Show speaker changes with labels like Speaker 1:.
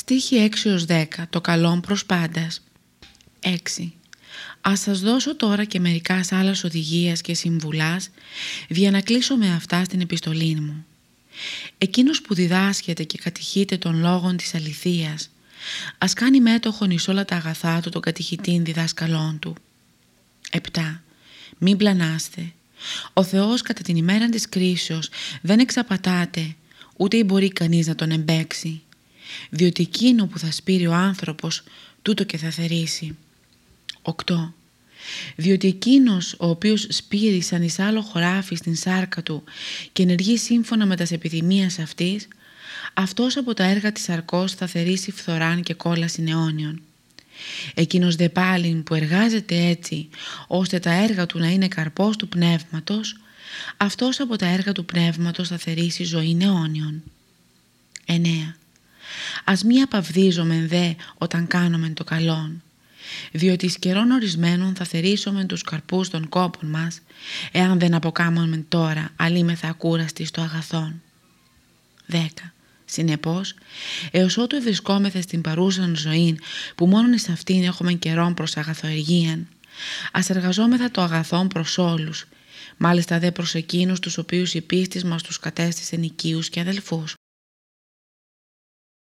Speaker 1: Στίχη 6-10 Το καλόν προς πάντας 6. Ας σας δώσω τώρα και μερικάς άλλας οδηγίας και συμβουλάς για να κλείσω με αυτά στην επιστολή μου. Εκείνος που διδάσκεται και κατηχείται των λόγων της αληθείας ας κάνει μέτοχον εις όλα τα αγαθά του τον κατηχητήν διδάσκαλών του. 7. Μην πλανάστε. Ο Θεός κατά την ημέρα της κρίσεως δεν εξαπατάται ούτε μπορεί κανείς να τον εμπέξει διότι εκείνο που θα σπείρει ο άνθρωπος τούτο και θα θερήσει. 8. Διότι εκείνος ο οποίος σπείρει σαν εις άλλο χωράφι στην σάρκα του και ενεργεί σύμφωνα με τας επιθυμίας αυτής, αυτός από τα έργα της σαρκός θα θερήσει φθοράν και κόλαση αιώνιων. Εκείνος δε πάλιν που εργάζεται έτσι ώστε τα έργα του να είναι καρπός του πνεύματος, αυτός από τα έργα του πνεύματος θα θερήσει ζωή αιώνιων. 9. Ας μη απαυδίζομεν δε όταν κάνομεν το καλόν, διότι εις καιρών ορισμένων θα θερήσουμε τους καρπούς των κόπων μας, εάν δεν αποκάμωμεν τώρα αλίμεθα ακούραστη στο αγαθόν. 10. Συνεπώς, έως ότου ευρισκόμεθα στην παρούσαν ζωή που μόνον εις αυτήν έχουμε καιρόν προς αγαθοεργίαν, ας εργαζόμεθα το αγαθόν προς όλους, μάλιστα δε προς εκείνους τους οποίους η πίστη μας τους κατέστησε οικείους και αδελφούς.